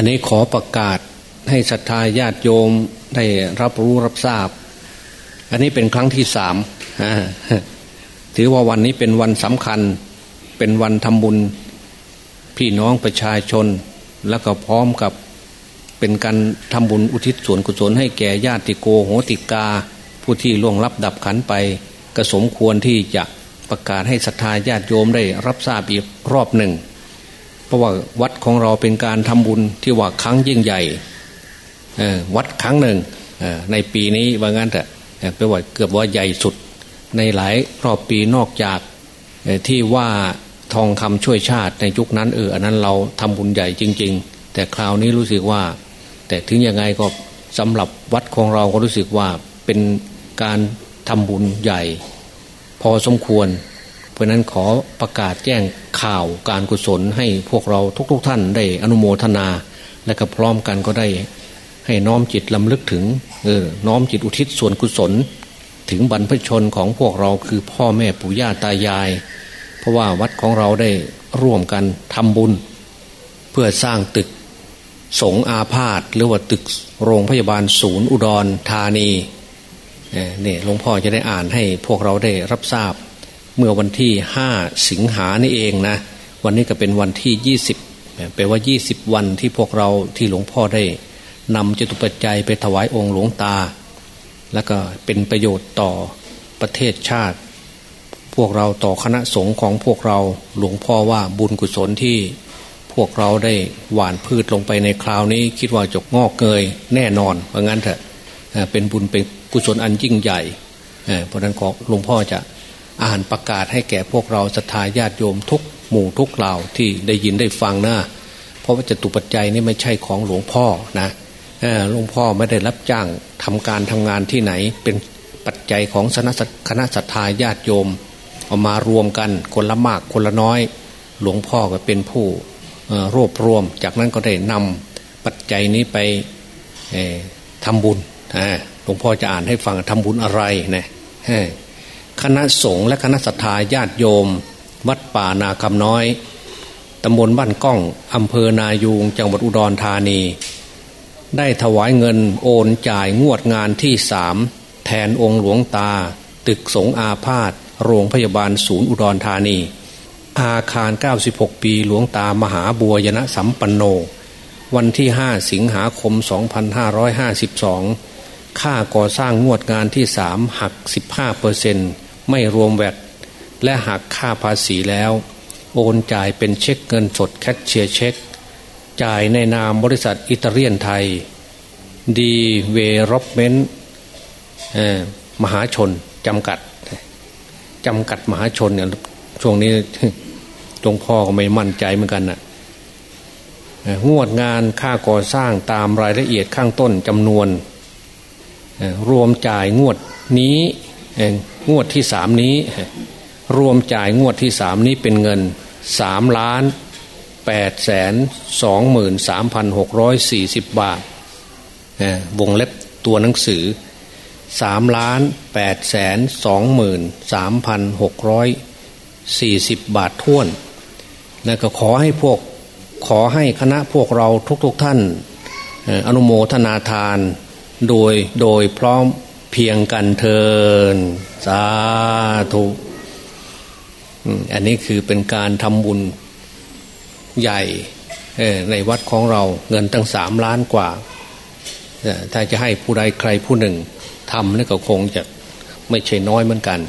อันนี้ขอประกาศให้ศรัทธาญาติโยมได้รับรู้รับทราบ อันนี้เป็นครั้งที่สามถือว่าวันนี้เป็นวันสำคัญ เป็นวันทำบุญ พี่น้องประชาชน แล้วก็พร้อมกับเป็นการทำบุญอุทิศส่วนกุศลให้แก่ญาติโกโหติกา ผู้ที่ล่วงลับดับขันไปก็สมควรที่จะประกาศให้ศรัทธาญาติโยมได้รับทราบอีกรอบหนึ่ง เพราะว่าวัดของเราเป็นการทำบุญที่ว่าครั้งยิ่งใหญ่วัดครั้งหนึ่งในปีนี้ว่างั้นแต่เป็นว่าเกือบว่าใหญ่สุดในหลายรอบปีนอกจากที่ว่าทองคำช่วยชาติในยุคนั้นเอออันนั้นเราทำบุญใหญ่จริง ๆ แต่คราวนี้รู้สึกว่า แต่ถึงยังไงก็สำหรับวัดของเราก็รู้สึกว่าเป็นการทำบุญใหญ่ พอสมควร ราะนั้นขอประกาศแจ้งข่าวการกุศลให้พวกเราทุกๆทท่านได้อนุโมทนา และก็พร้อมกันก็ได้ ให้น้อมจิตลำลึกถึงเออน้อมจิตอุทิศส่วนกุศล ถึงบรรพชนของพวกเราคือพ่อแม่ปู่ย่าตายาย เพราะว่าวัดของเราได้ร่วมกันทำบุญ เพื่อสร้างตึกสงอาพาธหรือว่าตึกโรงพยาบาลศูนย์อุดรธานีเนี่ยหลวงพ่อจะได้อ่านให้พวกเราได้รับทราบ เมื่อวันที่ห้าสิงหานี่เองนะ วันนี้ก็เป็นวันที่ยี่สิบแปลว่ายี่สิบวันที่พวกเราที่หลวงพ่อได้นำจตุปัจจัยไปถวายองค์หลวงตา แล้วก็เป็นประโยชน์ต่อประเทศชาติ พวกเราต่อคณะสงฆ์ของพวกเราหลวงพ่อว่าบุญกุศลที่พวกเราได้หว่านพืชลงไปในคราวนี้ คิดว่าจกงอกเกยแน่นอนเพราะงั้นเถอะเป็นบุญเป็นกุศลอันยิ่งใหญ่เพราะนั้นขอหลวงพ่อจะ อ่านประกาศให้แก่พวกเราศรัทธาญาติโยมทุกหมู่ทุกเหล่าที่ได้ยินได้ฟังนะเพราะว่าจตุปัจจัยนี่ไม่ใช่ของหลวงพ่อนะหลวงพ่อไม่ได้รับจ้างทำการทำงานที่ไหน เป็นปัจจัยของคณะศรัทธาญาติโยมเอามารวมกันคนละมากคนละน้อย หลวงพ่อก็เป็นผู้รวบรวม จากนั้นก็ได้นำปัจจัยนี้ไปทำบุญหลวงพ่อจะอ่านให้ฟังทำบุญอะไรนะ คณะสงฆ์และคณะศรัทธาญาติโยม วัดป่านาคำน้อยตำบลบ้านก้องอำเภอนายูงจังหวัดอุดรธานี ได้ถวายเงินโอนจ่ายงวดงานที่สามแทนองค์หลวงตา ตึกสงอาพาธโรงพยาบาลศูนย์อุดรธานี อาคาร 96 ปีหลวงตามหาบัวญาณสัมปันโน วันที่ 5 สิงหาคม 2552 ค่าก่อสร้างงวดงานที่สามหัก 15เปอร์เซ็นต์ ไม่รวม VAT และหักค่าภาษีแล้ว โอนจ่ายเป็นเช็คเงินสดแคชเชียร์เช็ค จ่ายในนามบริษัทอิตาเลียนไทย ดีเวล๊อปเมนต์มหาชนจำกัดจำกัดมหาชนเนี่ยช่วงนี้หลวงพ่อก็ไม่มั่นใจเหมือนกันนะ่ะงวดงานค่าก่อสร้างตามรายละเอียดข้างต้นจำนวน รวมจ่ายงวดนี้ งวดที่สามนี้ รวมจ่ายงวดที่สามนี้เป็นเงินสามล้านแปดแสนสองหมื่นสามพันหกร้อยสี่สิบบาทวงเล็บตัวหนังสือสามล้านแปดแสนสองหมื่นสามพันหกร้อยสี่สิบบาทท่วนนะก็ขอให้พวกขอให้คณะพวกเราทุกๆทท่านอนุโมทนาทานโดยโดยพร้อมเพียงกันเทิน สาธุอันนี้คือเป็นการทำบุญใหญ่ในวัดของเราเงินตั้งสามล้านกว่า ถ้าจะให้ผู้ใดใครผู้หนึ่งทำนี่ก็คงจะไม่ใช่น้อยเหมือนกัน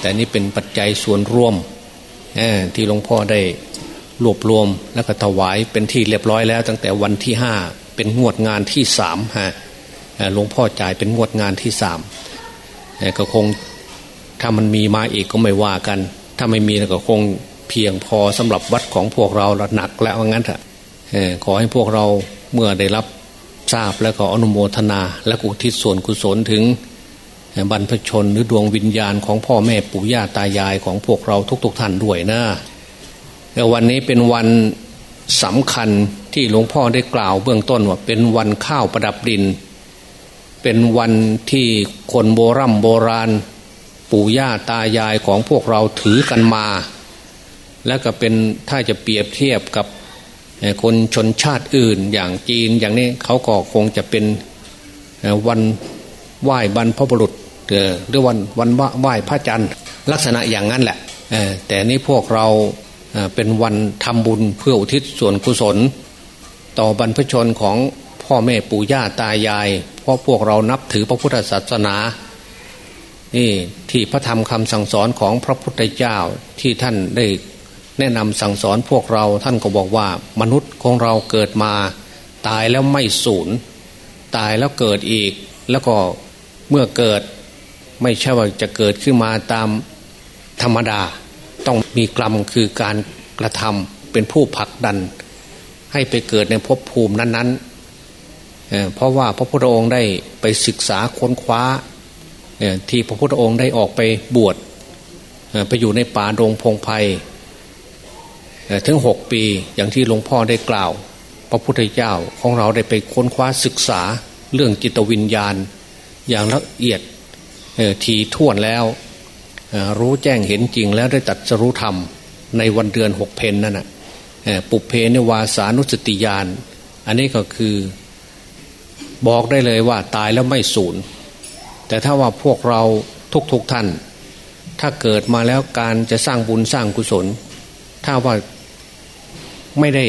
แต่นี่เป็นปัจจัยส่วนร่วมที่หลวงพ่อได้รวบรวมแล้วก็ถวายเป็นที่เรียบร้อยแล้ว ตั้งแต่วันที่ห้าเป็นงวดงานที่สามฮะหลวงพ่อจ่ายเป็นงวดงานที่สามก็คง ถ้ามันมีมาอีกก็ไม่ว่ากัน ถ้าไม่มีก็คงเพียงพอสำหรับวัดของพวกเราระหนักแล้วงั้นเถอะขอให้พวกเราเมื่อได้รับทราบแล้วก็อนุโมทนา และกุทิศส่วนกุศลถึงบรรพชนหรือดวงวิญญาณของพ่อแม่ปู่ย่าตายายของพวกเราทุก ๆทท่านด้วยนะวันนี้เป็นวันสำคัญที่หลวงพ่อได้กล่าวเบื้องต้นว่าเป็นวันข้าวประดับดิน เป็นวันที่คนโบรโบราณ ปู่ย่าตายายของพวกเราถือกันมา แล้วก็เป็นถ้าจะเปรียบเทียบกับคนชนชาติอื่นอย่างจีนอย่างนี้เขาก็คงจะเป็นวันไหว้บรรพบุรุษหรือวันวันไหว้พระจันทร์ลักษณะอย่างนั้นแหละแต่นี้พวกเราเป็นวันทำบุญเพื่ออุทิศส่วนกุศล ต่อบรรพชนของพ่อแม่ปู่ย่าตายาย เพราะพวกเรานับถือพระพุทธศาสนา นี่ที่พระธรรมคำสั่งสอนของพระพุทธเจ้าที่ท่านได้แนะนำสั่งสอนพวกเราท่านก็บอกว่ามนุษย์ของเราเกิดมา ตายแล้วไม่สูญตายแล้วเกิดอีก แล้วก็เมื่อเกิดไม่ใช่ว่าจะเกิดขึ้นมาตามธรรมดา ต้องมีกรรมคือการกระทำเป็นผู้ผลักดัน ให้ไปเกิดในภพภูมินั้นๆเเพราะว่าพระพุทธองค์ได้ไปศึกษาค้นคว้า ที่พระพุทธองค์ได้ออกไปบวชไปอยู่ในป่าดงพงไพ่ถึงหกปีอย่างที่หลวงพ่อได้กล่าว พระพุทธเจ้าของเราได้ไปค้นคว้าศึกษาเรื่องจิตวิญญาณ อย่างละเอียดทีท่วนแล้ว รู้แจ้งเห็นจริงแล้วได้ตัดสรู้ธรรม ในวันเดือนหกเพนนั่นนะปุเพนวาสานุสติญาณ อันนี้ก็คือบอกได้เลยว่าตายแล้วไม่สูญ แต่ถ้าว่าพวกเราทุกๆทท่าน ถ้าเกิดมาแล้วการจะสร้างบุญสร้างกุศล ถ้าว่าไม่ได้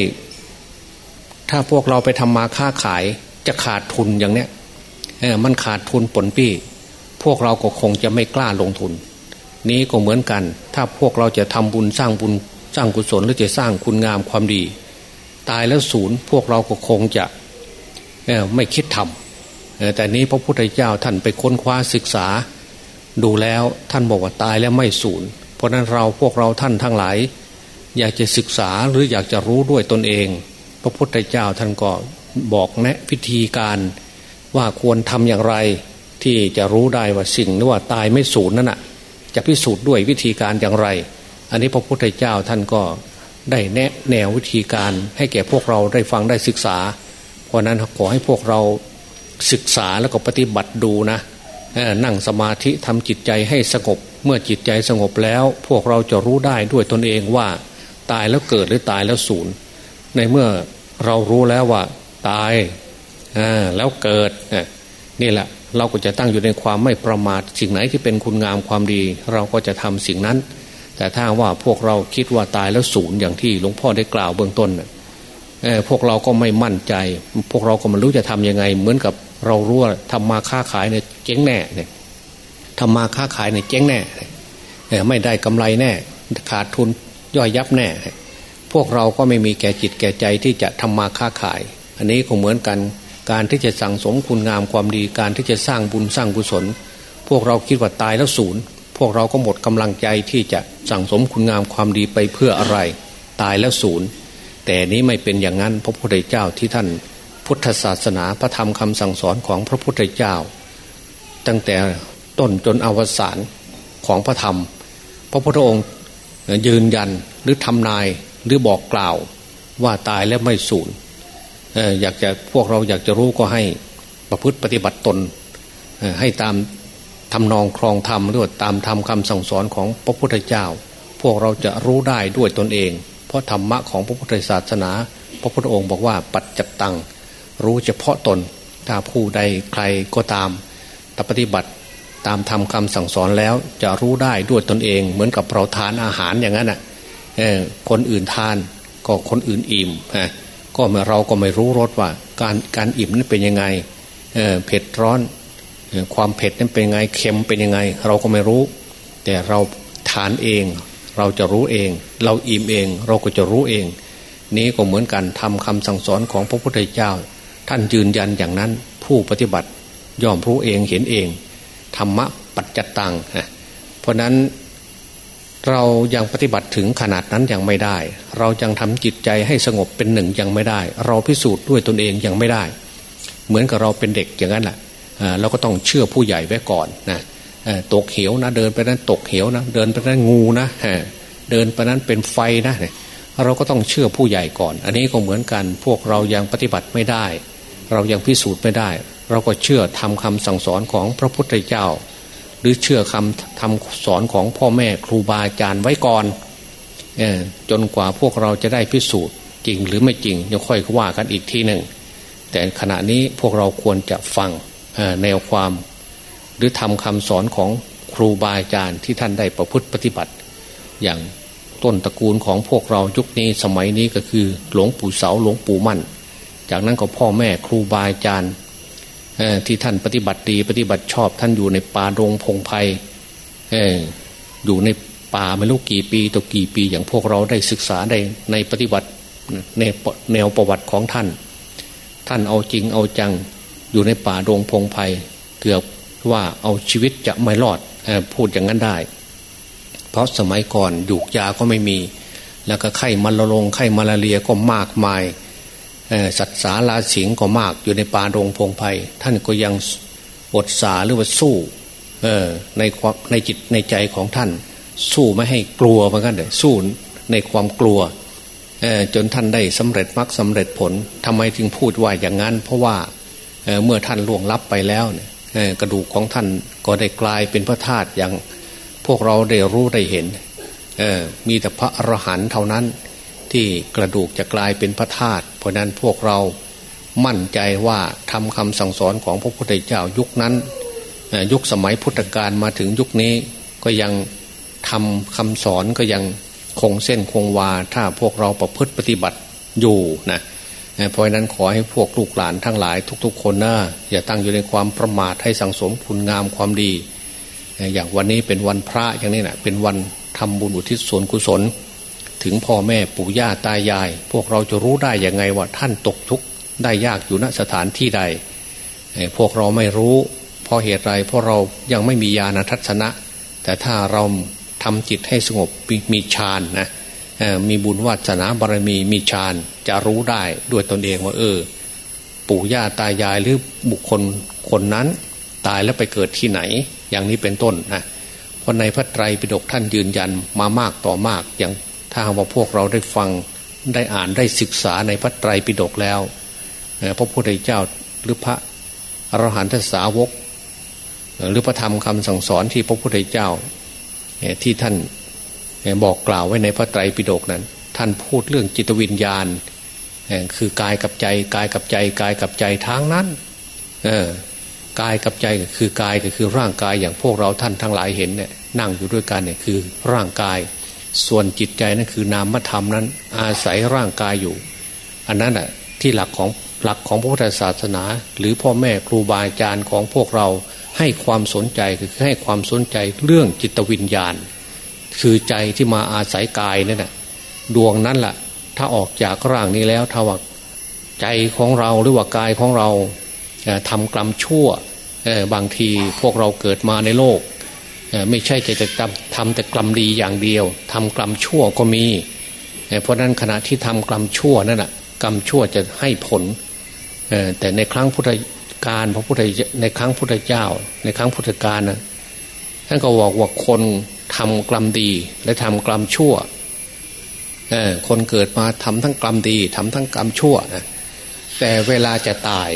ถ้าพวกเราไปทำมาค้าขายจะขาดทุนอย่างเนี้ยเออมันขาดทุนผลปี้ พวกเราก็คงจะไม่กล้าลงทุน นี้ก็เหมือนกัน ถ้าพวกเราจะทำบุญสร้างบุญสร้างกุศลหรือจะสร้างคุณงามความดี ตายแล้วศูนย์พวกเราก็คงจะไม่คิดทำ แต่นี้พระพุทธเจ้าท่านไปค้นคว้าศึกษา ดูแล้วท่านบอกว่าตายแล้วไม่สูญเพราะนั้นเราพวกเราท่านทั้งหลาย อยากจะศึกษาหรืออยากจะรู้ด้วยตนเอง พระพุทธเจ้าท่านก็บอกแนะพิธีการว่าควรทำอย่างไร ที่จะรู้ได้ว่าสิ่งหรือว่าตายไม่สูญนั่นน่ะจะพิสูจน์ด้วยวิธีการอย่างไร อันนี้พระพุทธเจ้าท่านก็ได้แนะแนววิธีการให้แก่พวกเราได้ฟังได้ศึกษา เพราะนั้นขอให้พวกเรา ศึกษาแล้วก็ปฏิบัติดูนะนั่งสมาธิทำจิตใจให้สงบ เมื่อจิตใจสงบแล้ว พวกเราจะรู้ได้ด้วยตนเองว่า ตายแล้วเกิดหรือตายแล้วสูญในเมื่อเรารู้แล้วว่า ตายแล้วเกิดนี่แหละ เราก็จะตั้งอยู่ในความไม่ประมาทสิ่งไหนที่เป็นคุณงามความดี เราก็จะทำสิ่งนั้น แต่ถ้าว่าพวกเราคิดว่าตายแล้วศูนย์อย่างที่หลวงพ่อได้กล่าวเบื้องต้นพวกเราก็ไม่มั่นใจ พวกเราก็ไม่รู้จะทํำยังไง เหมือนกับ เรารู้ว่าทำมาค้าขายเนี่ยเจ๊งแน่เนี่ยทำมาค้าขายเนี่ยเจ๊งแน่เนี่ยไม่ได้กำไรแน่ ขาดทุนย่อยยับแน่ พวกเราก็ไม่มีแก่จิตแก่ใจที่จะทำมาค้าขาย อันนี้ก็เหมือนกันการที่จะสั่งสมคุณงามความดีการที่จะสร้างบุญสร้างกุศล พวกเราคิดว่าตายแล้วศูนย์พวกเราก็หมดกำลังใจที่จะสั่งสมคุณงามความดีไปเพื่ออะไร ตายแล้วศูนย์แต่นี้ไม่เป็นอย่างนั้นพระพุทธเจ้าที่ท่าน พุทธศาสนาพระธรรมคำสั่งสอนของพระพุทธเจ้า ตั้งแต่ต้นจนอวสานของพระธรรม พระพุทธองค์ยืนยันหรือทำนายหรือบอกกล่าวว่าตายแล้วไม่สูญอยากจะพวกเราอยากจะรู้ก็ให้ประพฤติปฏิบัติตนให้ตามทำนองครองธรรมหรือตามธรรมคำสั่งสอนของพระพุทธเจ้า พวกเราจะรู้ได้ด้วยตนเอง เพราะธรรมะของพระพุทธศาสนา พระพุทธองค์บอกว่าปัจจตัง รู้เฉพาะตน ถ้าผู้ใดใครก็ตามแต่ปฏิบัติตามธรรมคาสั่งสอนแล้วจะรู้ได้ด้วยตนเอง เหมือนกับเราทานอาหารอย่างนั้นอะคนอื่นทานก็คนอื่นอิ่มก็เราก็ไม่รู้รสว่าการการอิ่มนั้นเป็นยังไงเเผ็ดร้อนความเผ็ดนั้นเป็นยังไงเค็มเป็นยังไง เราก็ไม่รู้ แต่เราทานเอง เราจะรู้เอง เราอิ่มเอง เราก็จะรู้เอง นี้ก็เหมือนกันทำคำสั่งสอนของพระพุทธเจ้า ท่านยืนยันอย่างนั้น ผู้ปฏิบัติย่อมรู้เองเห็นเองธรรมะปัจจตังเพราะนั้นเรายังปฏิบัติถึงขนาดนั้นยังไม่ได้ เรายังทำจิตใจให้สงบเป็นหนึ่งยังไม่ได้ เราพิสูจน์ด้วยตนเองยังไม่ได้ เหมือนกับเราเป็นเด็กอย่างนั้นแหละเราก็ต้องเชื่อผู้ใหญ่ไว้ก่อนนะตกเหวนะ เดินไปนั้นตกเหวนะ เดินไปนั้นงูนะเดินไปนั้นเป็นไฟนะเราก็ต้องเชื่อผู้ใหญ่ก่อน อันนี้ก็เหมือนกันพวกเรายังปฏิบัติไม่ได้ เรายังพิสูจน์ไม่ได้ เราก็เชื่อทำคำสั่งสอนของพระพุทธเจ้า หรือเชื่อคำทำสอนของพ่อแม่ครูบาอาจารย์ไว้ก่อนจนกว่าพวกเราจะได้พิสูจน์จจริงหรือไม่จริงยังค่อยว่ากันอีกทีหนึ่ง แต่ขณะนี้พวกเราควรจะฟังแนวความ หรือทำคำสอนของครูบาอาจารย์ที่ท่านได้ประพฤติปฏิบัติ อย่างต้นตระกูลของพวกเรายุคนี้สมัยนี้ก็คือ หลวงปู่เสาหลวงปู่มั่น จากนั้นก็พ่อแม่ครูบาอาจารย์ที่ท่านปฏิบัติดีปฏิบัติชอบท่านอยู่ในป่าดงพงไพ่อยู่ในป่าไม่รู้กี่ปีต่อกี่ปี อย่างพวกเราได้ศึกษาได้ในปฏิบัติในแนวประวัติของท่าน ท่านเอาจริงเอาจังอยู่ในป่าดงพงไพ่เกือบว่าเอาชีวิตจะไม่รอดพูดอย่างนั้นได้ เพราะสมัยก่อนหยูกยาก็ไม่มี แล้วก็ไข้มาลลงไข้มาลาเรียก็มากมาย สัตว์สาลาสิงก็มากอยู่ในป่าดงพงไพ่ท่านก็ยังอดสาหรือว่าสู้ในความในจิตในใจของท่าน สู้ไม่ให้กลัวเหมือนกันเลยสู้ในความกลัวจนท่านได้สำเร็จมรรคสาเร็จผลทำไมจึงพูดว่าอย่างนั้น เพราะว่าเเมื่อท่านล่วงลับไปแล้วเนี่ยกระดูกของท่านก็ได้กลายเป็นพระธาตุอย่างพวกเราได้รู้ได้เห็นมีแต่พระอรหันต์เท่านั้น ที่กระดูกจะกลายเป็นพระธาตุเพราะนั้นพวกเรามั่นใจว่าทำคำสั่งสอนของพระพุทธเจ้ายุคนั้น ยุคสมัยพุทธกาลมาถึงยุคนี้ก็ยังทำคำสอนก็ยังคงเส้นคงวา ถ้าพวกเราประพฤติปฏิบัติอยู่นะเพราะนั้นขอให้พวกลูกหลานทั้งหลายทุก ๆ คนนะอย่าตั้งอยู่ในความประมาทให้สังสมคุณงามความดี อย่างวันนี้เป็นวันพระอย่างนี้นะเป็นวันทำบุญอุทิศส่วนกุศล ถึงพ่อแม่ปู่ย่าตายาย พวกเราจะรู้ได้ยังไงว่าท่านตกทุกข์ได้ยากอยู่ณสถานที่ใด พวกเราไม่รู้ เพราะเหตุไรเพราะเรายังไม่มีญาณทัศนะ แต่ถ้าเราทำจิตให้สงบมีฌานนะมีบุญวาสนาบารมีมีฌานจะรู้ได้ด้วยตนเองว่าเออ ปู่ย่าตายายหรือบุคคลคนนั้น ตายแล้วไปเกิดที่ไหน อย่างนี้เป็นต้นนะเพราะในพระไตรปิฎกท่านยืนยันมามากต่อมากอย่าง ถ้าว่าพวกเราได้ฟังได้อ่านได้ศึกษาในพระไตรปิฎกแล้วพระพุทธเจ้าหรือพระอรหันตสาวก หรือพระธรรมคำสั่งสอนที่พระพุทธเจ้าที่ท่านบอกกล่าวไว้ในพระไตรปิฎกนั้น ท่านพูดเรื่องจิตวิญญาณคือกายกับใจกายกับใจกายกับใจทางนั้นกายกับใจคือกายก็คือร่างกายอย่างพวกเราท่านทั้งหลายเห็นเนี่ยนั่งอยู่ด้วยกันเนี่ยคือร่างกาย ส่วนจิตใจนั่นคือนามธรรมนั้น อาศัยร่างกายอยู่ อันนั้นอะที่หลักของหลักของพระพุทธศาสนา หรือพ่อแม่ครูบาอาจารย์ของพวกเราให้ความสนใจคือให้ความสนใจเรื่องจิตวิญญาณ คือใจที่มาอาศัยกายนั่นแหะดวงนั้นแหละถ้าออกจากร่างนี้แล้วถ้าว่าใจของเราหรือว่ากายของเราทำกรรมชั่วบางทีพวกเราเกิดมาในโลก ไม่ใช่จะจะทำแต่กรรมดีอย่างเดียวทำกรรมชั่วก็มี เพราะนั้นขณะที่ทำกรรมชั่วนั่นแหะกรรมชั่วจะให้ผลแต่ในครั้งพุทธการพระพุทธในครั้งพุทธเจ้า ในครั้งพุทธกาลนะท่านก็บอกว่าคนทำกรรมดีและทำกรรมชั่วคนเกิดมาทำทั้งกรรมดีทำทั้งกรรมชั่วนะแต่เวลาจะตาย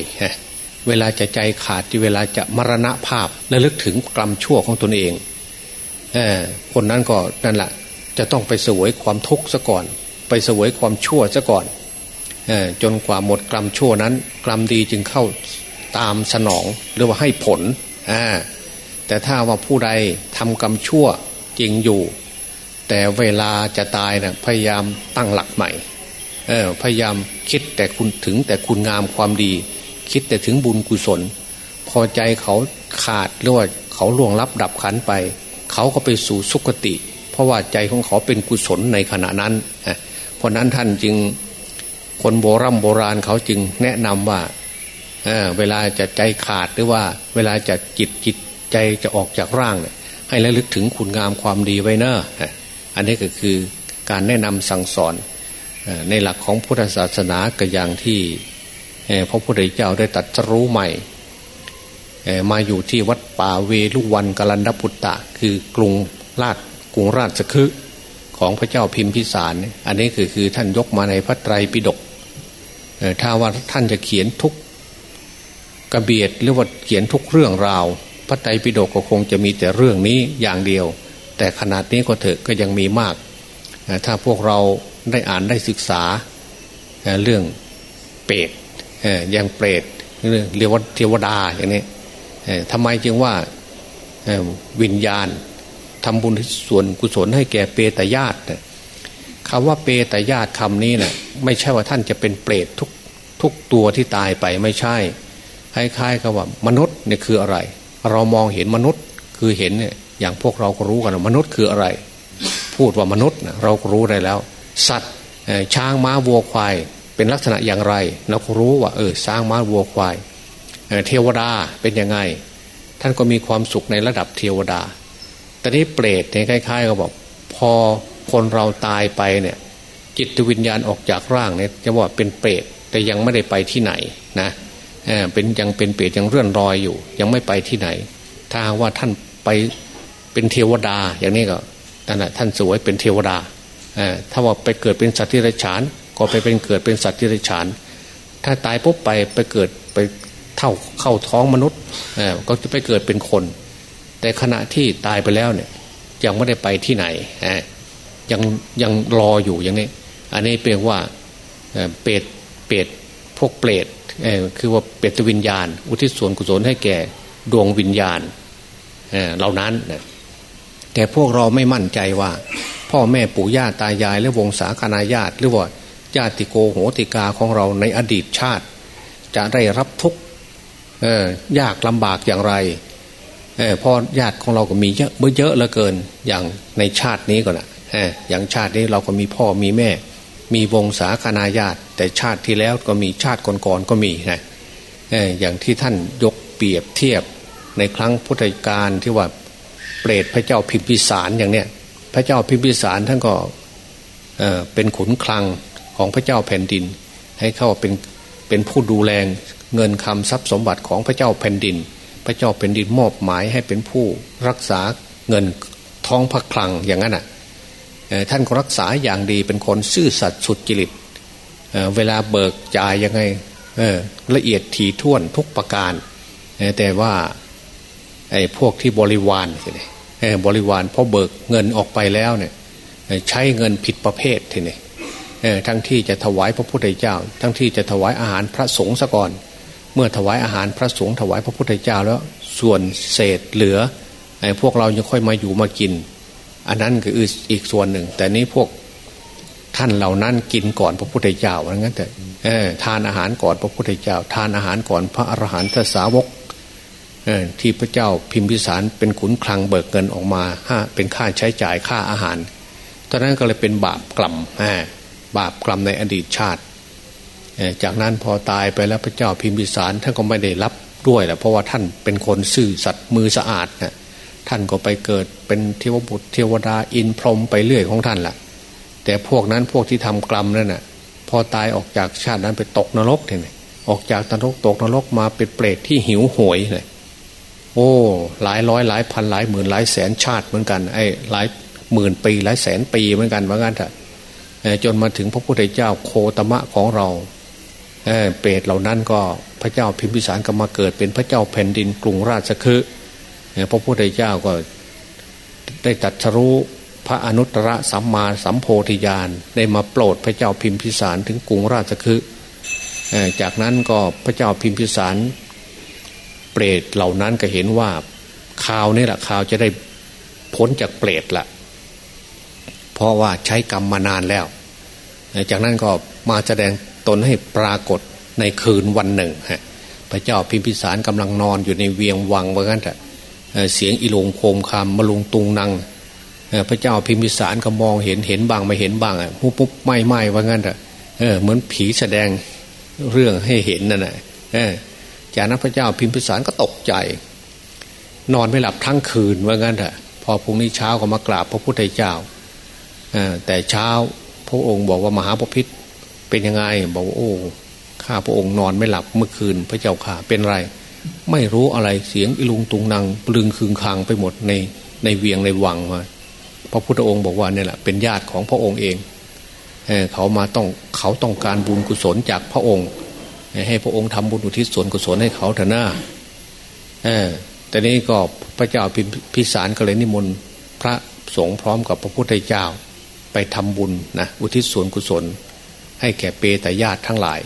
เวลาจะใจขาดที่เวลาจะมรณะภาพและลึกถึงกรรมชั่วของตนเองเอคนนั้นก็นั่นแหละจะต้องไปสวยความทุกข์ซะก่อน ไปสวยความชั่วซะก่อนจนกว่าหมดกรรมชั่วนั้น กรรมดีจึงเข้าตามสนองหรือว่าให้ผลแต่ถ้าว่าผู้ใดทำกรรมชั่วจริงอยู่ แต่เวลาจะตายนะพยายามตั้งหลักใหม่พยายามคิดแต่คุณถึงแต่คุณงามความดี คิดแต่ถึงบุญกุศล พอใจเขาขาดหรือว่าเขาล่วงลับดับขันไป เขาก็ไปสู่สุคติ เพราะว่าใจของเขาเป็นกุศลในขณะนั้นเพราะนั้นท่านจึงคนโบรโบราณเขาจึงแนะนำว่าเเวลาจะใจขาดหรือว่า เวลาจะจิตจิตใจจะออกจากร่างเนี่ยให้ระลึกถึงคุณงามความดีไว้เนอะอันนี้ก็คือการแนะนำสั่งสอนในหลักของพุทธศาสนาก็อย่างที่ พระพุทธเจ้าได้ตัดรู้ใหม่ มาอยู่ที่วัดป่าเวลุวันกลันดพุตตะ คือกรุงราชกรุงราชสคึของพระเจ้าพิมพิสาร อันนี้คือคือท่านยกมาในพระไตรปิฎกถ้าว่าท่านจะเขียนทุกกระเบียดหรือว่าเขียนทุกเรื่องราว พระไตรปิฎกก็คงจะมีแต่เรื่องนี้อย่างเดียว แต่ขนาดนี้ก็เถอะก็ยังมีมาก ถ้าพวกเราได้อ่านได้ศึกษาเรื่องเปรต อย่างเปรตเรียกว่าเทวดาอย่างนี้ทำไมจึงว่าวิญญาณทำบุญส่วนกุศลให้แก่เปตญาติคำว่าเปตญาติคำนี้นะ่ะไม่ใช่ว่าท่านจะเป็นเปรตทุกทุกตัวที่ตายไปไม่ใช่คล้ายๆกับว่ามนุษย์เนี่ยคืออะไร เรามองเห็นมนุษย์คือเห็นเนี่ยอย่างพวกเราก็รู้กันว่ามนุษย์คืออะไร พูดว่ามนุษย์เราก็รู้ได้แล้ว สัตว์ช้างม้าวัวควาย เป็นลักษณะอย่างไรเราก็รู้ว่า เออช้างม้าวัวควายเทวดาเป็นยังไง ท่านก็มีความสุขในระดับเทวดา แต่นี้เปรตเนี่ยคล้ายๆก็บอก พอคนเราตายไปเนี่ย จิตวิญญาณออกจากร่างเนี่ยจะว่าเป็นเปรตแต่ยังไม่ได้ไปที่ไหนนะเเป็นยังเป็นเปรตยังเรื่อนรอยอยู่ ยังไม่ไปที่ไหน ถ้าว่าท่านไปเป็นเทวดาอย่างนี้ก็ท่านท่านสวยเป็นเทวดาถ้าว่าไปเกิดเป็นสัตว์ที่ไรฉาน ก็ไปเป็นเกิดเป็นสัตว์ที่ไรฉาน ถ้าตายปุ๊บไปไปเกิดไปเท่าเข้าท้องมนุษย์ก็จะไปเกิดเป็นคน แต่ขณะที่ตายไปแล้วเนี่ยยังไม่ได้ไปที่ไหนยังยังรออยู่อย่างนี้ อันนี้เปลว่าเปรตเปรตพวกเปรตคือว่าเปรตวิญญาณ อุทิศส่วนกุศลให้แก่ดวงวิญญาณเหล่านั้นแต่พวกเราไม่มั่นใจว่า พ่อแม่ปู่ย่าตายาย และวงศาคณาญาติหรือว่า ญาติโกโหติกาของเราในอดีตชาติ จะได้รับทุกข์ยากลำบากอย่างไรเพราะญาติของเราก็มีเยอะเยอะเหลือเกินอย่างในชาตินี้ก่อนนะอย่างชาตินี้เราก็มีพ่อมีแม่ มีวงศาคณาญาติ แต่ชาติที่แล้วก็มีชาติก่อนๆก็มีนะอย่างที่ท่านยกเปรียบเทียบในครั้งพุทธกาลที่ว่าเปรตพระเจ้าพิมพิสารอย่างเนี้ยพระเจ้าพิมพิสารท่านก็เป็นขุนคลัง ของพระเจ้าแผ่นดิน ให้เข้าเป็นเป็นผู้ดูแลเงินคำทรัพย์สมบัติของพระเจ้าแผ่นดิน พระเจ้าเป็นดินมอบหมายให้เป็นผู้รักษาเงินท้องพระคลังอย่างนั้นอะท่านก็รักษาอย่างดีเป็นคนซื่อสัตย์สุดจริตเเวลาเบิกจ่ายยังไงละเอียดถี่ถ้วนทุกประการ แต่ว่าไอ้พวกที่บริวารบริวารพอเบิกเงินออกไปแล้วเนี่ยใช้เงินผิดประเภททีนี้ ทั้งที่จะถวายพระพุทธเจ้า ทั้งที่จะถวายอาหารพระสงฆ์ซะก่อน เมื่อถวายอาหารพระสงฆ์ถวายพระพุทธเจ้าแล้วส่วนเศษเหลือไอ้พวกเรายังค่อยมาอยู่มากิน อันนั้นคืออีกส่วนหนึ่ง แต่นี้พวกท่านเหล่านั้นกินก่อนพระพุทธเจ้าว่างั้นแต่ทานอาหารก่อนพระพุทธเจ้า ทานอาหารก่อนพระอรหันตสาวกที่พระเจ้าพิมพิสารเป็นขุนคลังเบิกเงินออกมาเป็นค่าใช้จ่ายค่าอาหารตอนนั้นก็เลยเป็นบาปกล่ำ บาปกล่ำในอดีตชาติ จากนั้นพอตายไปแล้วพระเจ้าพิมพิสารท่านก็ไม่ได้รับด้วยแหละเพราะว่าท่านเป็นคนซื่อสัตย์มือสะอาดนะท่านก็ไปเกิดเป็นเทวบุตรเทวดาอินพรหมไปเรื่อยของท่านแหละแต่พวกนั้นพวกที่ทำกรรมนั่นน่ะพอตายออกจากชาตินั้นไปตกนรกเนี่ยออกจากนรกตกนรกมาเป็นเปรตที่หิวโหยเลยโอ้หลายร้อยหลายพันหลายหมื่นหลายแสนชาติเหมือนกันไอ้หลายหมื่นปีหลายแสนปีเหมือนกันเหมือนกันเถอะ จนมาถึงพระพุทธเจ้าโคตมะของเราเปรตเหล่านั้นก็พระเจ้าพิมพิสารก็มาเกิดเป็นพระเจ้าแผ่นดินกรุงราชคฤห์พระพุทธเจ้าก็ได้ตัดสรู้พระอนุตตรสัมมาสัมโพธิญาณได้มาโปรดพระเจ้าพิมพิสารถึงกรุงราชคฤห์จากนั้นก็พระเจ้าพิมพิสาร เปรตเหล่านั้นก็เห็นว่าข่าวนี่แหละข่าวจะได้พ้นจากเปรตละ ราะว่าใช้กรรมมานานแล้ว จากนั้นก็มาแสดงตนให้ปรากฏในคืนวันหนึ่งฮะพระเจ้าพิมพิสารกำลังนอนอยู่ในเวียงวังว่างั้นแต่เสียงอิลงโคมคำมาลุงตุงนังพระเจ้าพิมพิสารก็มองเห็นเห็นบางไม่เห็นบางอะปุ๊บปุ๊บไม่ไม่ว่างั้นแต่เหมือนผีแสดงเรื่องให้เห็นนั่นแหละจากนั้นพระเจ้าพิมพิสารก็ตกใจ นอนไม่หลับทั้งคืนว่างั้นเถอะพอพรุ่งนี้เช้าก็มากราบพระพุทธเจ้า แต่เช้าพระองค์บอกว่ามหาปพิธเป็นยังไง บอกว่าโอ้ข้าพระองค์นอนไม่หลับเมื่อคืนพระเจ้าข่าเป็นไร ไม่รู้อะไรเสียงอิลุงตุงนางปลึงคืงคางไปหมดในในเวียงในวังมาพระพุทธองค์บอกว่าเนี่ยแหละเป็นญาติของพระองค์เองเเขามาต้องเขาต้องการบุญกุศลจากพระองค์ ให้พระองค์ทำบุญอุทิศส่วนกุศลให้เขาเถอะน้าแต่นี้ก็พระเจ้าพิสารก็เลยนิมนต์พระสงฆ์พร้อมกับพระพุทธเจ้า ไปทำบุญนะอุทิศส่วนกุศล ให้แก่เปตญาติทั้งหลาย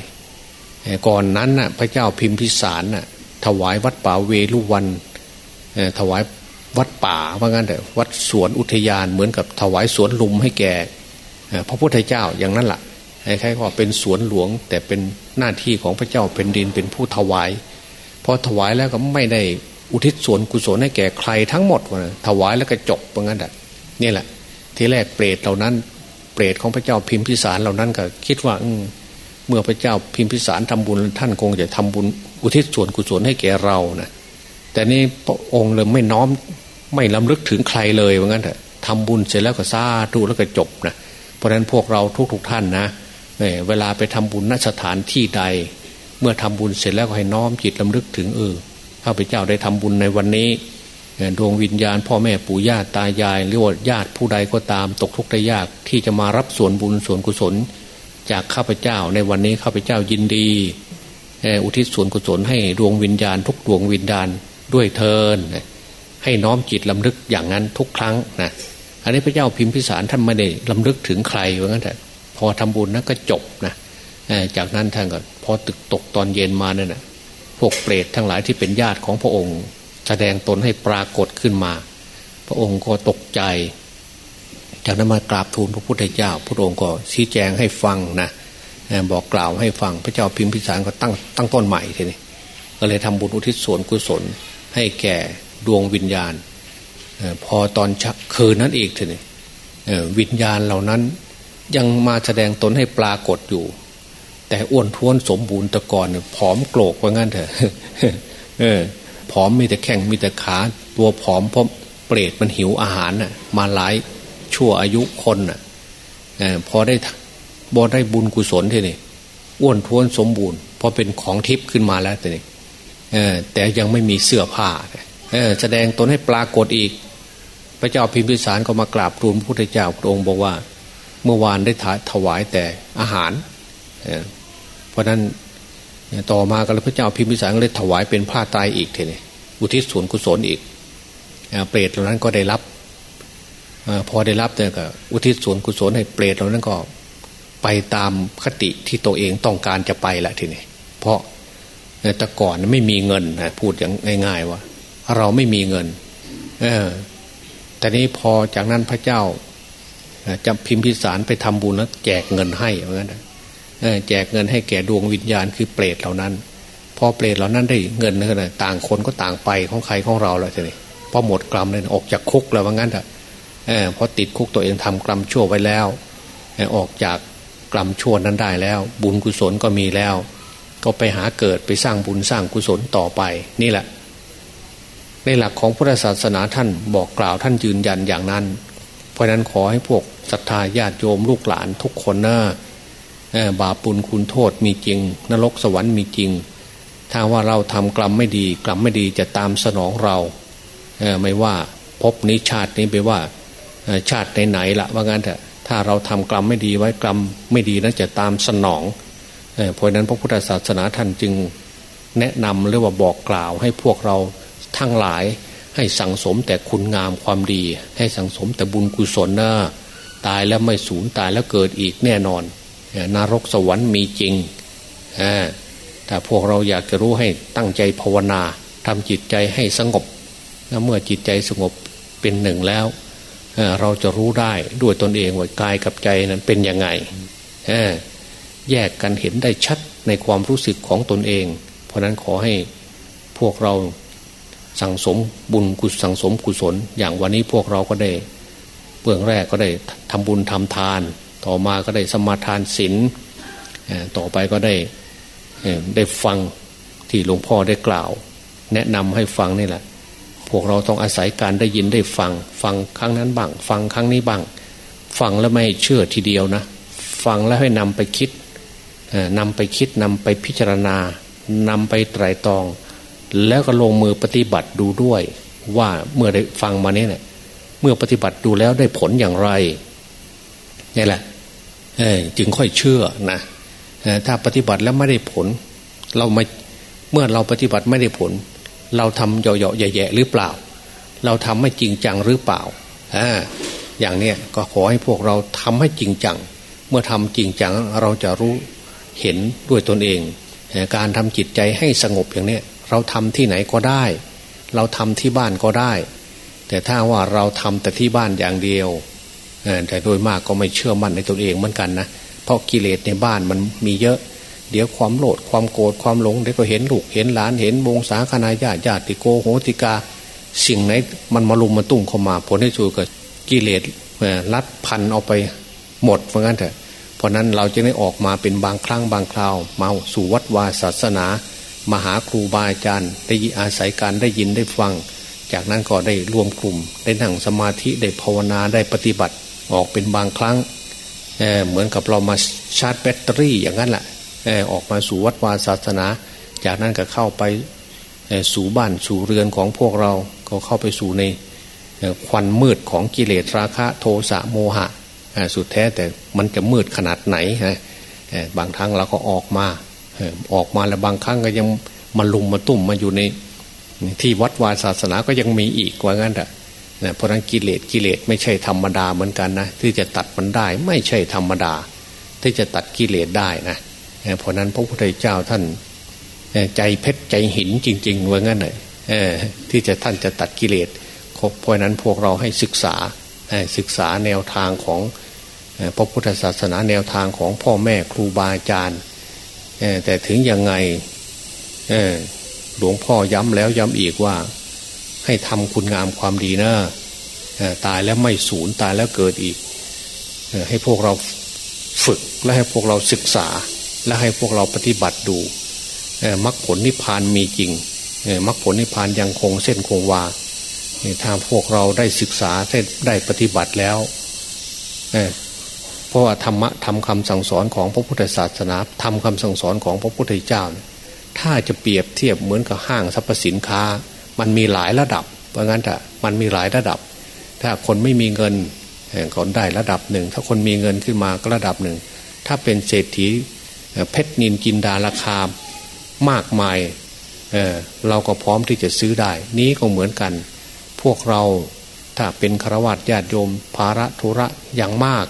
ก่อนนั้นน่ะพระเจ้าพิมพิสารน่ะถวายวัดป่าเวลุวันถวายวัดป่าว่างั้นเถอะวัดสวนอุทยานเหมือนกับถวายสวนลุมให้แก่พระพุทธเจ้าอย่างนั้นแหละใครก็เป็นสวนหลวง แต่เป็นหน้าที่ของพระเจ้าเป็นดินเป็นผู้ถวายพอถวายแล้วก็ไม่ได้อุทิศส่วนกุศลให้แก่ใครทั้งหมดนะถวายแล้วก็จบว่างั้นแหะนี่แหละ ทีแรกเปรตเหล่านั้น เปรตของพระเจ้าพิมพิสารเหล่านั้นก็ คิดว่าเมื่อพระเจ้าพิมพิสารทำบุญ ท่านคงจะทำบุญอุทิศส่วนกุศลให้แก่เรานะแต่นี่พระองค์เลยไม่น้อมไม่ลำลึกถึงใครเลยว่างั้นเถอะทำบุญเสร็จแล้วก็ซาดูแล้วก็จบนะเพราะฉะนั้นพวกเราทุก ๆทท่านนะเวลาไปทำบุญณสถานที่ใด เมื่อทำบุญเสร็จแล้วก็ให้น้อมจิตลำลึกถึงเออข้าพเจ้าได้ทำบุญในวันนี้ ดวงวิญญาณ พ่อแม่ปู่ย่าตายายหรือว่าญาติผู้ใดก็ตามตกทุกข์ได้ยากที่จะมารับส่วนบุญส่วนกุศล จากข้าพเจ้าในวันนี้ข้าพเจ้ายินดีอุทิศส่วนกุศลให้ดวงวิญญาณ ทุกดวงวิญญาณด้วยเทินให้น้อมจิตลำลึกอย่างนั้นทุกครั้งนะอันนี้พระเจ้าพิมพิสารท่านไม่ได้ลำลึกถึงใครว่างั้นแต่พอทำบุญนั้นก็จบนะจากนั้นท่านก็พอตึกตกตอนเย็นมาเนี่ยนะพวกเปรตทั้งหลายที่เป็นญาติของพระองค์ แสดงตนให้ปรากฏขึ้นมา พระองค์ก็ตกใจ จากนั้นมากราบทูลพระพุทธเจ้า พระองค์ก็ชี้แจงให้ฟังนะบอกกล่าวให้ฟังพระเจ้าพิมพิสารก็ตั้งตั้งต้นใหม่ทีนี้ก็เลยทำบุญอุทิศส่วนกุศล ให้แก่ดวงวิญญาณพอตอนชักคืนนั้นอีกทีนี้วิญญาณเหล่านั้นยังมาแสดงตนให้ปรากฏอยู่ แต่อ้วนท้วนสมบูรณ์ตะกอนผอมโกรกว่างั้นเถอะ ผอมมีแต่แข้งมีแต่ขาตัวผอมเพราะเปรตมันหิวอาหารน่ะมาหลายชั่วอายุคนน่ะพอได้บอได้บุญกุศลทีนี่อ้วนท้วนสมบูรณ์พอเป็นของทิพย์ขึ้นมาแล้วแต่นี่แต่ยังไม่มีเสื้อผ้าแสดงตนให้ปรากฏอีก พระเจ้าพิมพิสารก็มากราบทูลพระพุทธเจ้าพระองค์บอกว่า เมื่อวานได้ถวายแต่อาหาร เพราะนั้น ต่อมาก็เลยพระเจ้าพิมพิสารก็เลยถวายเป็นผ้าตายอีกทีนี้อุทิศส่วนกุศลอีกเปรตเหล่านั้นก็ได้รับพอได้รับแต่ยก็อุทิศส่วนกุศลให้เปรตเหล่านั้นก็ไปตามคติที่ตัวเองต้องการจะไปแหละทีนี้เพราะแต่ก่อนไม่มีเงินนะพูดอย่างง่าย ๆ ว่า เราไม่มีเงิน เออแต่นี้พอจากนั้นพระเจ้าจำพิมพิสารไปทำบุญแล้วแจกเงินให้เหมือนกัน แจกเงินให้แก่ดวงวิญญาณคือเปรตเหล่านั้น พอเปรตเหล่านั้นได้เงินนั่นต่างคนก็ต่างไปของใครของเราแล้วทีนี้พอหมดกรรมเลยออกจากคุกแล้วว่างั้นเถอะพอติดคุกตัวเองทำกรรมชั่วไว้แล้วออกจากกรรมชั่วนั้นได้แล้ว บุญกุศลก็มีแล้ว ก็ไปหาเกิดไปสร้างบุญสร้างกุศลต่อไป นี่แหละ ในหลักของพุทธศาสนาท่านบอกกล่าวท่านยืนยันอย่างนั้น เพราะนั้นขอให้พวกศรัทธาญาติโยมลูกหลานทุกคนนะ บาปุลคุณโทษมีจริง นรกสวรรค์มีจริง ถ้าว่าเราทำกรรมไม่ดีกรรมไม่ดีจะตามสนองเราไม่ว่าพบนี้ชาตินี้ไปว่าชาติไหนๆละว่างั้นเถอะถ้าเราทำกรรมไม่ดีไว้กรรมไม่ดีนั้นจะตามสนองเพราะนั้นพระพุทธศาสนาท่านจึงแนะนำหรือว่าบอกกล่าวให้พวกเราทั้งหลายให้สั่งสมแต่คุณงามความดี ให้สั่งสมแต่บุญกุศลนะตายแล้วไม่สูญตายแล้วเกิดอีกแน่นอน นรกสวรรค์มีจริงถ้าพวกเราอยากจะรู้ให้ตั้งใจภาวนาทำจิตใจให้สงบแล้วเมื่อจิตใจสงบเป็นหนึ่งแล้วเราจะรู้ได้ด้วยตนเองว่ากายกับใจนั้นเป็นยังไงแยกกันเห็นได้ชัดในความรู้สึกของตนเอง เพราะนั้นขอให้พวกเราสั่งสมบุญกุศลสั่งสมกุศล อย่างวันนี้พวกเราก็ได้เบื้องแรกก็ได้ทำบุญทำทาน ต่อมาก็ได้สมาทานศีลต่อไปก็ได้ได้ฟังที่หลวงพ่อได้กล่าว แนะนำให้ฟังนี่แหละ พวกเราต้องอาศัยการได้ยินได้ฟัง ฟังครั้งนั้นบ้าง ฟังครั้งนี้บ้าง ฟังแล้วไม่เชื่อทีเดียวนะ ฟังแล้วให้นำไปคิดนำไปคิดนำไปพิจารณานำไปไตรตรอง แล้วก็ลงมือปฏิบัติดูด้วย ว่าเมื่อได้ฟังมาเนี่ยเมื่อปฏิบัติดูแล้วได้ผลอย่างไรนี่แหละ จึงค่อยเชื่อนะถ้าปฏิบัติแล้วไม่ได้ผล เราไม่เมื่อเราปฏิบัติไม่ได้ผล เราทำเหยาะๆแย่ๆหรือเปล่า เราทำไม่จริงจังหรือเปล่าอย่างเนี้ยก็ขอให้พวกเราทำให้จริงจัง เมื่อทำจริงจังเราจะรู้เห็นด้วยตนเอง การทำจิตใจให้สงบอย่างนี้เราทำที่ไหนก็ได้ เราทำที่บ้านก็ได้ แต่ถ้าว่าเราทำแต่ที่บ้านอย่างเดียว แต่โดยมากก็ไม่เชื่อมั่นในตนเองเหมือนกันนะเพราะกิเลสในบ้านมันมีเยอะ เดี๋ยวความโลดความโกรธความหลงเดี๋ยวก็เห็นลูกเห็นหลานเห็นวงศาคณาญาติญาติโกโหติกา สิ่งไหนมันมาลุมมาตุ้งเข้ามาผลที่สุดก็กิเลสลัดพันเอาไปหมดเพราะงั้นเถอะเพราะนั้นเราจะได้ออกมาเป็นบางครั้งบางคราว มาสู่วัดวาศาสนามาหาครูบาอาจารย์ ได้อาศัยการได้ยินได้ฟัง จากนั้นก็ได้รวมกลุ่ม ได้นั่งสมาธิได้ภาวนาได้ปฏิบัติ ออกเป็นบางครั้งเเหมือนกับเรามาชาร์จแบตเตอรี่อย่างนั้นแหละออกมาสู่วัดวาศาสนา จากนั้นก็เข้าไปสู่บ้านสู่เรือนของพวกเราก็เข้าไปสู่ในควันมืดของกิเลสราคะโทสะโมหะสุดแท้แต่มันจะมืดขนาดไหนฮะบางครั้งเราก็ออกมาออกมาแล้วบางครั้งก็ยังมาลุมมาตุ่มมาอยู่ในที่วัดวาศาสนาก็ยังมีอีกว่างั้นแหะ เพราะนั้นกิเลสกิเลสไม่ใช่ธรรมดาเหมือนกันนะที่จะตัดมันได้ไม่ใช่ธรรมดา ที่จะตัดกิเลสได้นะเพราะนั้นพระพุทธเจ้าท่านใจเพชรใจหินจริงๆว่างั้นเลยที่จะท่านจะตัดกิเลสเพราะนั้นพวกเราให้ศึกษาศึกษาแนวทางของพระพุทธศาสนาแนวทางของพ่อแม่ครูบาอาจารย์แต่ถึงยังไงหลวงพ่อย้ำแล้วย้ำอีกว่า ให้ทำคุณงามความดีนะตายแล้วไม่สูญตายแล้วเกิดอีก ให้พวกเราฝึกและให้พวกเราศึกษา และให้พวกเราปฏิบัติดูมรรคผลนิพพานมีจริงมรรคผลนิพพานยังคงเส้นคงวาถ้าพวกเราได้ศึกษาได้ได้ปฏิบัติแล้วเพราะว่าธรรมะทำคำสั่งสอนของพระพุทธศาสนาทำคำสั่งสอนของพระพุทธเจ้า ถ้าจะเปรียบเทียบเหมือนกับห้างสรรพสินค้า มันมีหลายระดับ เพราะงั้นแต่มันมีหลายระดับ ถ้าคนไม่มีเงินก็ได้ระดับหนึ่ง ถ้าคนมีเงินขึ้นมาก็ระดับหนึ่ง ถ้าเป็นเศรษฐีเพชรนินกินดาราคามากมายเเราก็พร้อมที่จะซื้อได้ นี้ก็เหมือนกัน พวกเราถ้าเป็นฆรวาสญาติโยม ภาระธุระอย่างมาก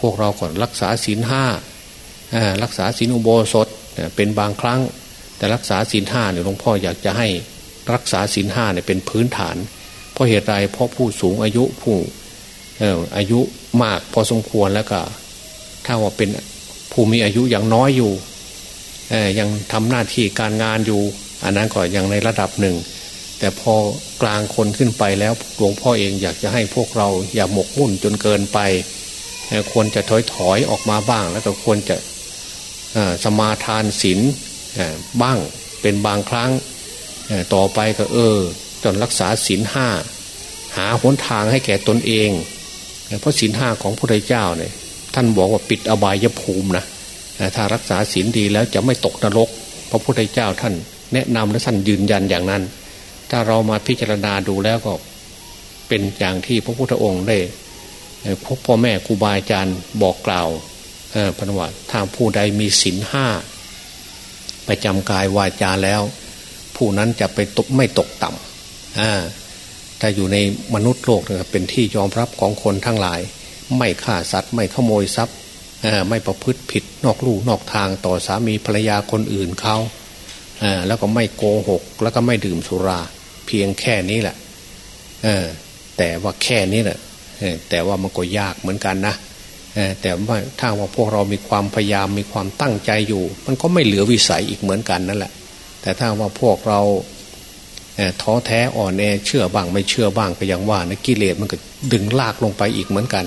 พวกเราก่อนรักษาศีลห้ารักษาศีลอุโบสถเป็นบางครั้ง แต่รักษาศีลห้าเนี่ยหลวงพ่ออยากจะให้ รักษาศีลห้าเนี่ยเป็นพื้นฐาน เพราะเหตุใดเพราะผู้สูงอายุผู้อายุมากพอสมควรแล้วก็ ถ้าว่าเป็นผู้มีอายุอย่างน้อยอยู่ยังทำหน้าที่การงานอยู่ อันนั้นก็ยังในระดับหนึ่ง แต่พอกลางคนขึ้นไปแล้วหลวงพ่อเองอยากจะให้พวกเราอย่าหมกมุ่นจนเกินไปควรจะถอยถอยออกมาบ้าง แล้วก็ควรจะสมาทานศีลบ้างเป็นบางครั้ง ต่อไปก็เออจนรักษาศีลห้าหาหนทางให้แก่ตนเอง เพราะศีลห้าของพระเจ้าเนี่ยท่านบอกว่าปิดอบายภูมินะถ้ารักษาศีลดีแล้วจะไม่ตกนรก พระพุทธเจ้าท่านแนะนำและท่านยืนยันอย่างนั้น ถ้าเรามาพิจารณาดูแล้วก็เป็นอย่างที่พระพุทธองค์ได้พบพ่อแม่ครูบาอาจารย์บอกกล่าวพนวัตถ้าผู้ใดมีศีลห้าไปจำกายวาจาแล้ว ผู้นั้นจะไปตกไม่ตกต่ำถ้าอยู่ในมนุษย์โลกเป็นที่ยอมรับของคนทั้งหลาย ไม่ฆ่าสัตว์ไม่ขโมยทรัพย์ไม่ประพฤติผิดนอกลู่นอกทางต่อสามีภรรยาคนอื่นเขาแล้วก็ไม่โกหก แล้วก็ไม่ดื่มสุรา เพียงแค่นี้แหละแต่ว่าแค่นี้แหละแต่ว่ามันก็ยากเหมือนกันนะแต่ว่าถ้าว่าพวกเรามีความพยายามมีความตั้งใจอยู่ มันก็ไม่เหลือวิสัยอีกเหมือนกันนั่นแหละ แต่ถ้าว่าพวกเราท้อแท้อ่อนแอเชื่อบ้างไม่เชื่อบ้างก็ยังว่านะกิเลสมันก็ดึงลากลงไปอีกเหมือนกัน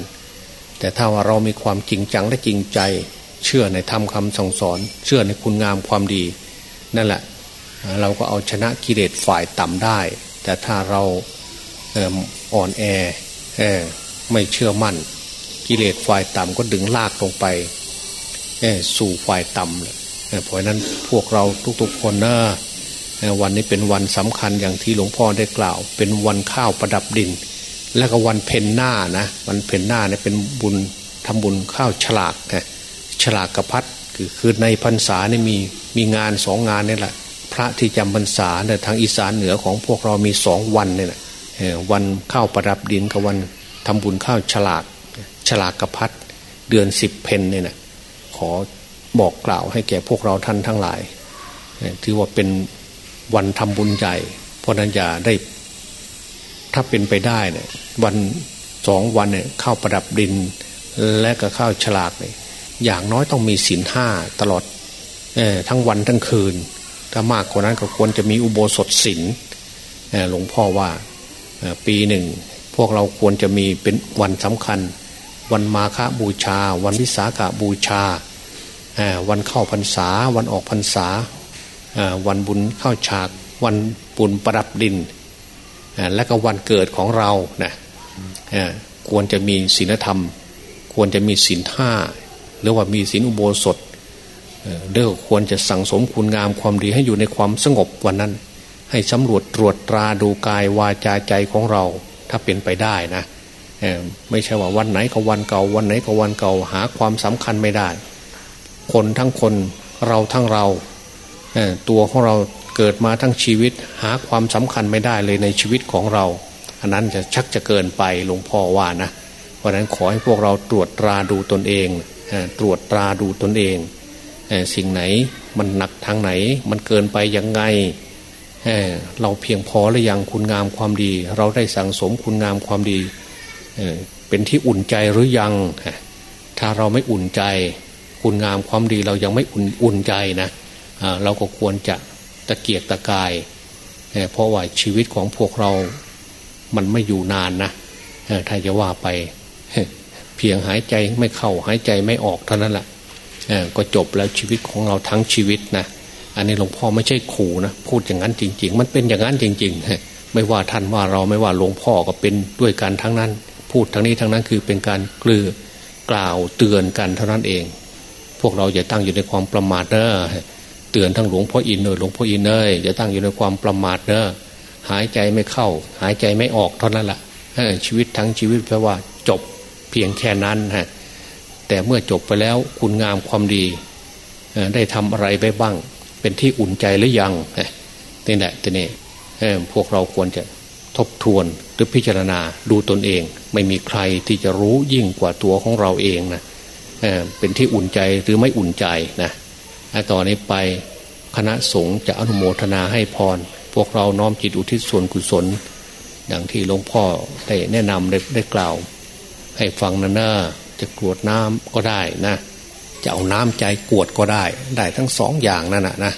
แต่ถ้าว่าเรามีความจริงจังและจริงใจ เชื่อในธรรมคาสั่งสอน เชื่อในคุณงามความดี นั่นแหละเราก็เอาชนะกิเลสฝ่ายต่ำได้ แต่ถ้าเราอ่อนแอไม่เชื่อมั่น กิเลสฝ่ายต่ำก็ดึงลากลงไปสู่ฝ่ายต่ำเลย เพราะนั้นพวกเราทุกๆคนนะวันนี้เป็นวันสำคัญอย่างที่หลวงพ่อได้กล่าว เป็นวันข้าวประดับดิน และก็วันเพนหน้านะวันเพนหน้าเนี่ยเป็นบุญทำบุญข้าวฉลากนะฉลากกระพัดคือคือในพรรษาเนี่ยมีมีงานสองงานนี่แหละพระที่จำพรรษาเนี่ยทางอีสานเหนือของพวกเรามีสองวันเนี่ยนะวันข้าวประดับดินกับวันทำบุญข้าวฉลากฉลากกระพัดเดือนสิบเพนเนี่ยนะขอ บอกกล่าวให้แก่พวกเราท่านทั้งหลาย ถือว่าเป็นวันทำบุญใหญ่ เพราะนั้นอย่าได้ถ้าเป็นไปได้เนี่ยวันสองวันเนี่ยเข้าประดับดิน และก็เข้าฉลากเนี่ยอย่างน้อยต้องมีศีลห้าตลอดทั้งวันทั้งคืน ถ้ามากกว่านั้นก็ควรจะมีอุโบสถศีลหลวงพ่อว่าปีหนึ่ง พวกเราควรจะมีเป็นวันสำคัญ วันมาฆบูชา วันวิสาขาบูชา วันเข้าพรรษา วันออกพรรษา วันบุญเข้าฉาก วันบุญประดับดิน และก็วันเกิดของเรานะควรจะมีศีลธรรม ควรจะมีศีลห้าหรือว่ามีศีลอุโบสถเด้อควรจะสั่งสมคุณงามความดีให้อยู่ในความสงบวันนั้น ให้สำรวจตรวจตราดูกายวาจาใจของเรา ถ้าเป็นไปได้นะไม่ใช่ว่าวันไหนก็วันเก่าวันไหนก็วันเก่าหาความสำคัญไม่ได้ คนทั้งคนเราทั้งเราตัวของเราเกิดมาทั้งชีวิตหาความสำคัญไม่ได้เลยในชีวิตของเรา อันนั้นจะชักจะเกินไปหลวงพ่อว่านะเพราะนั้นขอให้พวกเราตรวจตราดูตนเองตรวจตราดูตนเอง สิ่งไหนมันหนักทางไหน มันเกินไปยังไงเราเพียงพอหรือยังคุณงามความดี เราได้สั่งสมคุณงามความดีเป็นที่อุ่นใจหรือยัง ถ้าเราไม่อุ่นใจ คุณงามความดีเรายังไม่อุ่นอุ่นใจนะเราก็ควรจะตะเกียกตะกาย เพราะว่าชีวิตของพวกเรา มันไม่อยู่นานนะถ้าจะว่าไป เพียงหายใจไม่เข้าหายใจไม่ออกเท่านั้นแหละก็จบแล้วชีวิตของเราทั้งชีวิตนะอันนี้หลวงพ่อไม่ใช่ขู่นะพูดอย่างนั้นจริง ๆ มันเป็นอย่างนั้นจริง ๆ ไม่ว่าท่านว่าเราไม่ว่าหลวงพ่อก็เป็นด้วยกันทั้งนั้น พูดทั้งนี้ทั้งนั้นคือเป็นการกลือกล่าวเตือนกันเท่านั้นเอง พวกเราอย่าตั้งอยู่ในความประมาทเนอะเตือนทั้งหลวงพ่ออินเนอหลวงพ่ออินเนยอย่าตั้งอยู่ในความประมาทเนอะหายใจไม่เข้า หายใจไม่ออกเท่านั้นแหละชีวิตทั้งชีวิตแปลว่าจบเพียงแค่นั้นฮะแต่เมื่อจบไปแล้วคุณงามความดี ได้ทำอะไรไปบ้าง เป็นที่อุ่นใจหรือยังนี่แหละทีนี้พวกเราควรจะทบทวนหรือพิจารณาดูตนเอง ไม่มีใครที่จะรู้ยิ่งกว่าตัวของเราเองนะ เป็นที่อุ่นใจหรือไม่อุ่นใจนะต่อนนี้ไปคณะสงฆ์จะอนุโมทนาให้พร พวกเราน้อมจิตอุทิศส่วนกุศล อย่างที่หลวงพ่อได้แนะนำได้ได้กล่าว ให้ฟังนั่นนะจะกรวดน้ำก็ได้นะ จะเอาน้ำใจกวดก็ได้ ได้ทั้งสองอย่างนั่นนะนะ